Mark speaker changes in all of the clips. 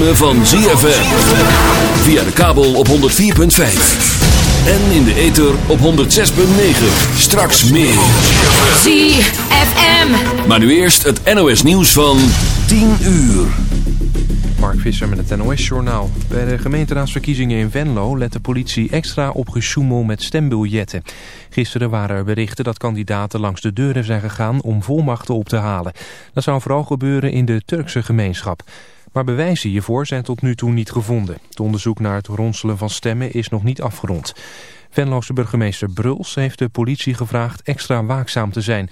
Speaker 1: ritme van ZFM. Via de kabel op 104.5. En in de ether op 106.9. Straks meer.
Speaker 2: ZFM.
Speaker 1: Maar nu eerst het NOS nieuws van 10 uur.
Speaker 3: Mark Visser met het NOS-journaal. Bij de gemeenteraadsverkiezingen in Venlo let de politie extra op gesjoemel met stembiljetten. Gisteren waren er berichten dat kandidaten langs de deuren zijn gegaan om volmachten op te halen. Dat zou vooral gebeuren in de Turkse gemeenschap. Maar bewijzen hiervoor zijn tot nu toe niet gevonden. Het onderzoek naar het ronselen van stemmen is nog niet afgerond. Venloze burgemeester Bruls heeft de politie gevraagd extra waakzaam te zijn...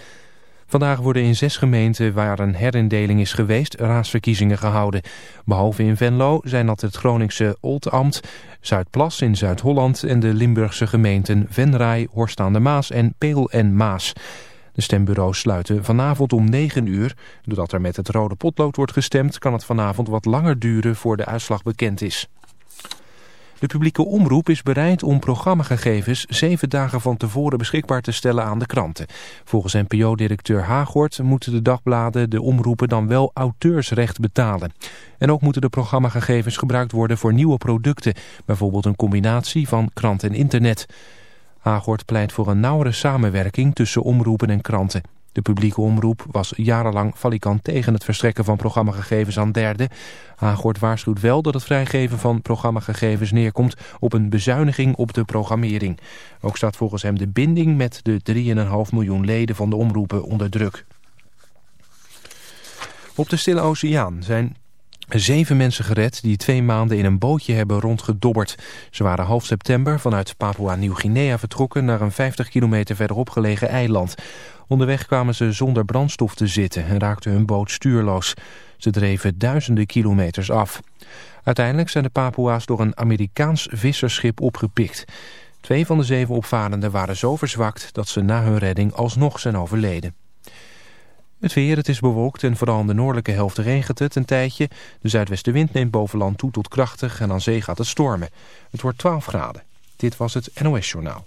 Speaker 3: Vandaag worden in zes gemeenten waar een herindeling is geweest raadsverkiezingen gehouden. Behalve in Venlo zijn dat het Groningse Oldambt, Zuidplas in Zuid-Holland en de Limburgse gemeenten Venray, Horst aan de Maas en Peel en Maas. De stembureaus sluiten vanavond om 9 uur. Doordat er met het rode potlood wordt gestemd kan het vanavond wat langer duren voor de uitslag bekend is. De publieke omroep is bereid om programmagegevens zeven dagen van tevoren beschikbaar te stellen aan de kranten. Volgens NPO-directeur Hagort moeten de dagbladen de omroepen dan wel auteursrecht betalen. En ook moeten de programmagegevens gebruikt worden voor nieuwe producten, bijvoorbeeld een combinatie van krant en internet. Hagort pleit voor een nauwere samenwerking tussen omroepen en kranten. De publieke omroep was jarenlang valikant tegen het verstrekken van programmagegevens aan derden. Hagort waarschuwt wel dat het vrijgeven van programmagegevens neerkomt op een bezuiniging op de programmering. Ook staat volgens hem de binding met de 3,5 miljoen leden van de omroepen onder druk. Op de Stille Oceaan zijn Zeven mensen gered die twee maanden in een bootje hebben rondgedobberd. Ze waren half september vanuit Papua-Nieuw-Guinea vertrokken naar een 50 kilometer verderop gelegen eiland. Onderweg kwamen ze zonder brandstof te zitten en raakte hun boot stuurloos. Ze dreven duizenden kilometers af. Uiteindelijk zijn de Papua's door een Amerikaans visserschip opgepikt. Twee van de zeven opvarenden waren zo verzwakt dat ze na hun redding alsnog zijn overleden. Het weer, het is bewolkt en vooral in de noordelijke helft regent het een tijdje. De zuidwestenwind neemt boven land toe tot krachtig en aan zee gaat het stormen. Het wordt 12 graden. Dit was het NOS Journaal.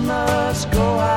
Speaker 4: Must go out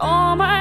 Speaker 5: all my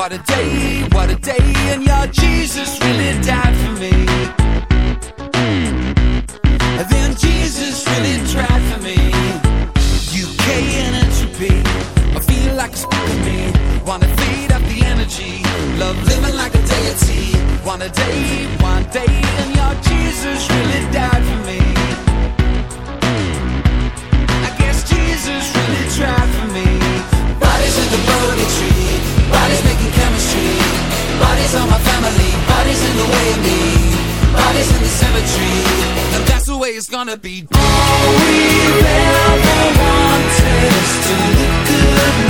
Speaker 6: What a day, what a day, and your Jesus really died for me. And then Jesus really tried for me. UK and entropy, I feel like it's part of me. Wanna feed up the energy, love living like a deity. One a day, one day, and your Jesus ashes in the cemetery. And that's the way it's gonna be. All we ever want is to look good.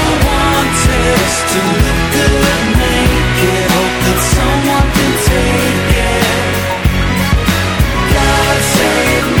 Speaker 6: someone can take it. God save me.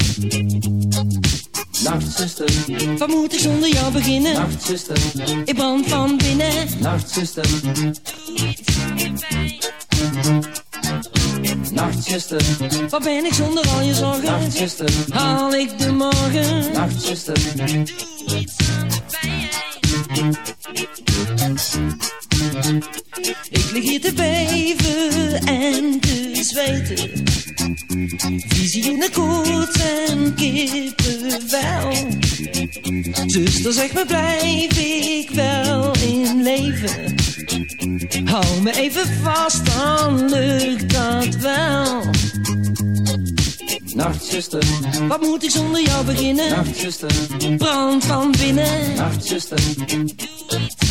Speaker 7: Nacht, zuster.
Speaker 8: Wat moet ik zonder jou beginnen?
Speaker 7: Nacht, zuster.
Speaker 8: Ik brand van binnen
Speaker 7: Nacht, zuster. Nacht, zuster.
Speaker 8: Wat ben ik zonder al je zorgen?
Speaker 7: Nacht, zuster.
Speaker 8: Haal ik de morgen?
Speaker 7: Nacht, zuster.
Speaker 8: Ik lig hier te beven en te zweten. Visie in de koets en kippenvel. Zuster, zeg me, blijf ik wel in leven? Hou me even vast, dan lukt dat wel.
Speaker 7: Nacht, zuster.
Speaker 8: Wat moet ik zonder jou beginnen?
Speaker 7: Nacht, zuster.
Speaker 8: Brand van binnen.
Speaker 7: Nacht, zuster. Nacht,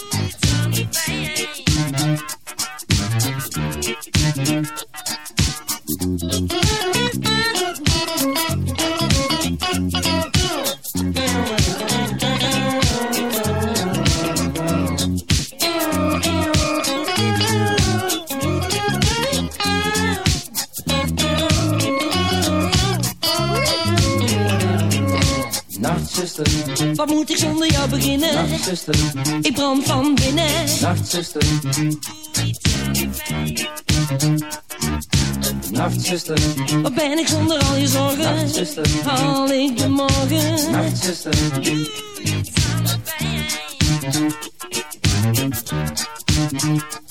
Speaker 8: Wat moet ik zonder jou beginnen?
Speaker 7: Nacht, zuster.
Speaker 8: Ik brand van binnen.
Speaker 7: Nacht, zuster. Nacht, zuster.
Speaker 8: Wat ben ik zonder al je zorgen?
Speaker 7: Nacht, zuster.
Speaker 8: Haal ik de morgen?
Speaker 7: Nacht, zuster.
Speaker 8: Nachtzuster.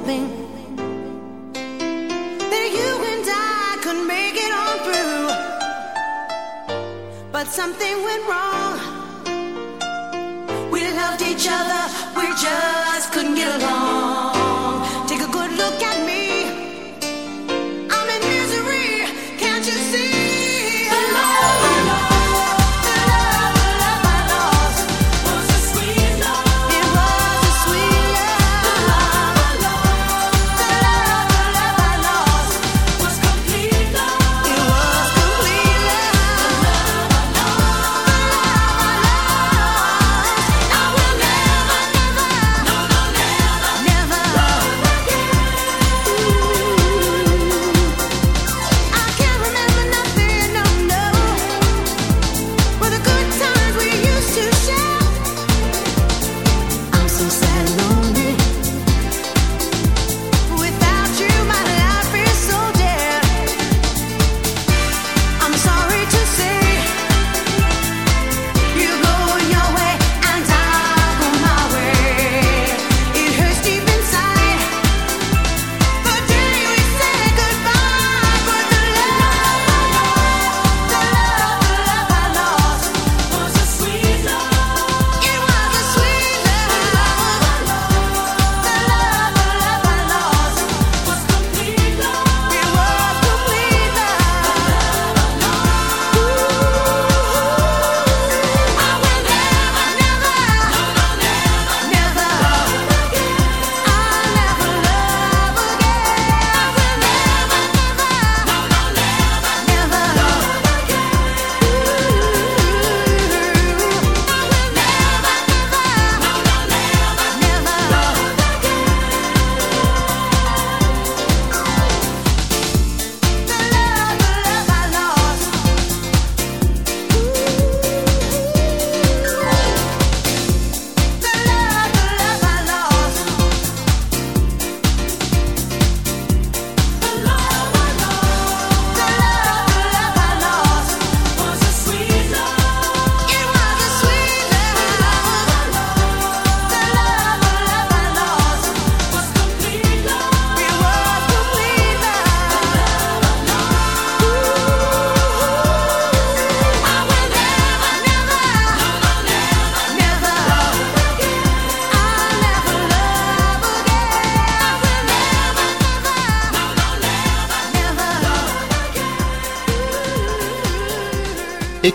Speaker 9: Hoping that you and I could make it on through. But something went wrong. We loved each other, we just couldn't get along. Take a good look at me.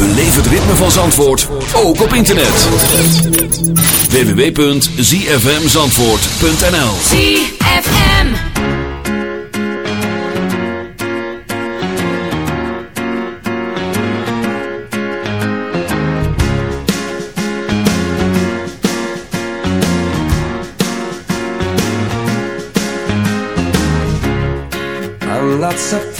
Speaker 1: Beleef het ritme van Zandvoort, ook op internet. www.zfmzandvoort.nl
Speaker 5: ZFM.
Speaker 7: I'm not surprised,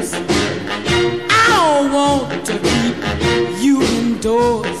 Speaker 5: You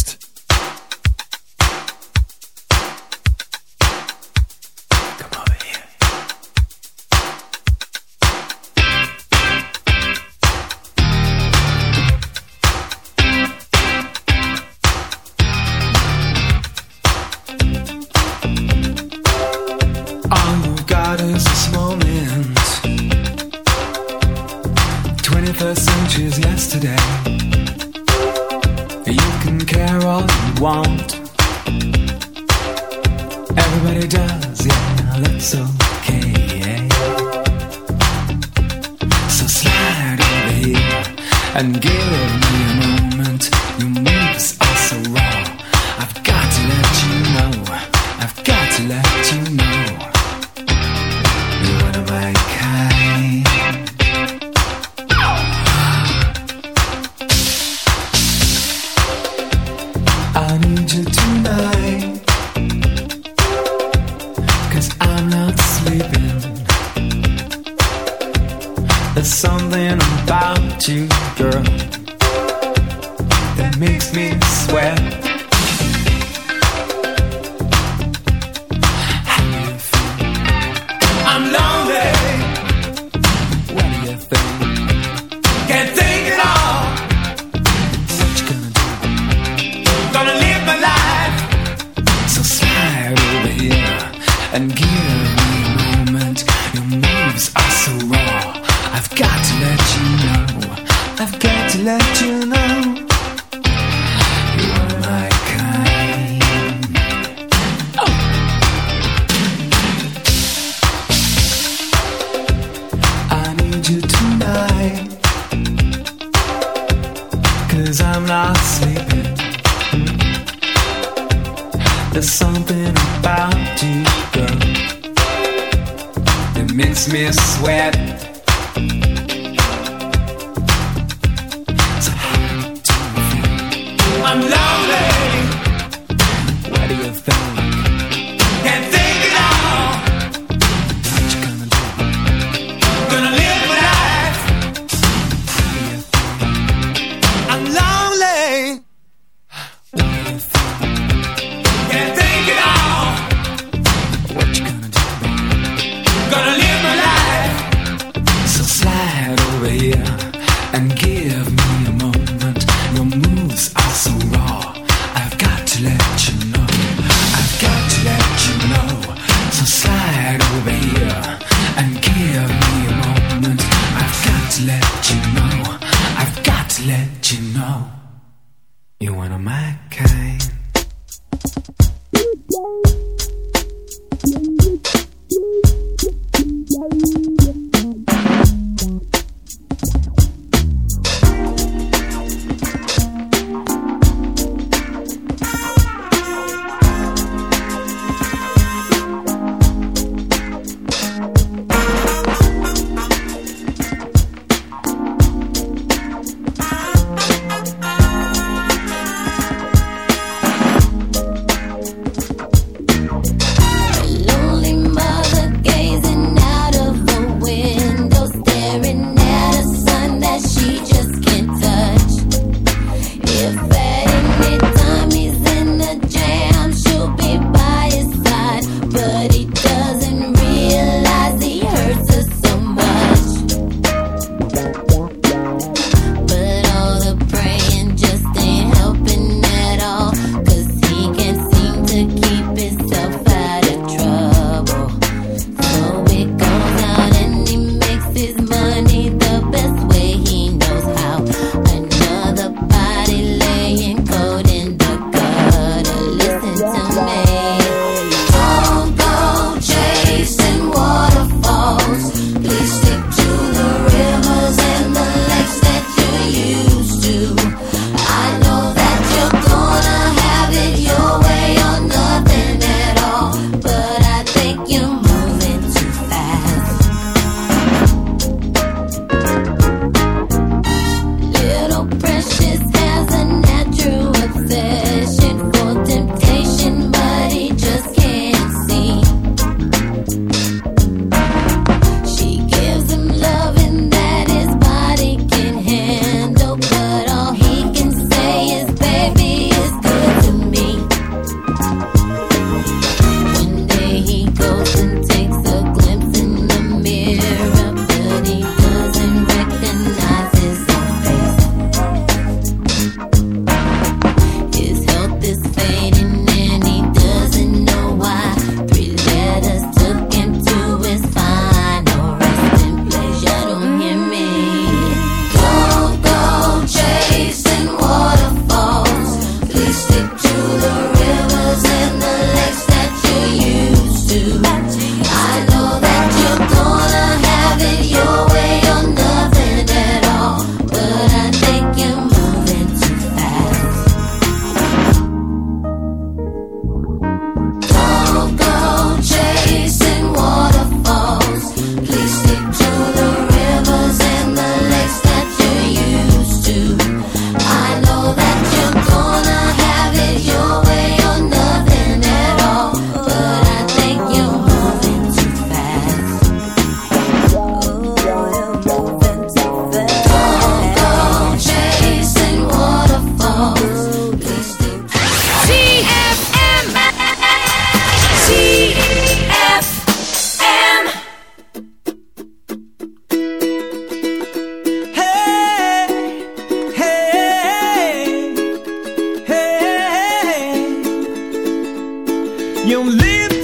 Speaker 10: Your
Speaker 4: lipstick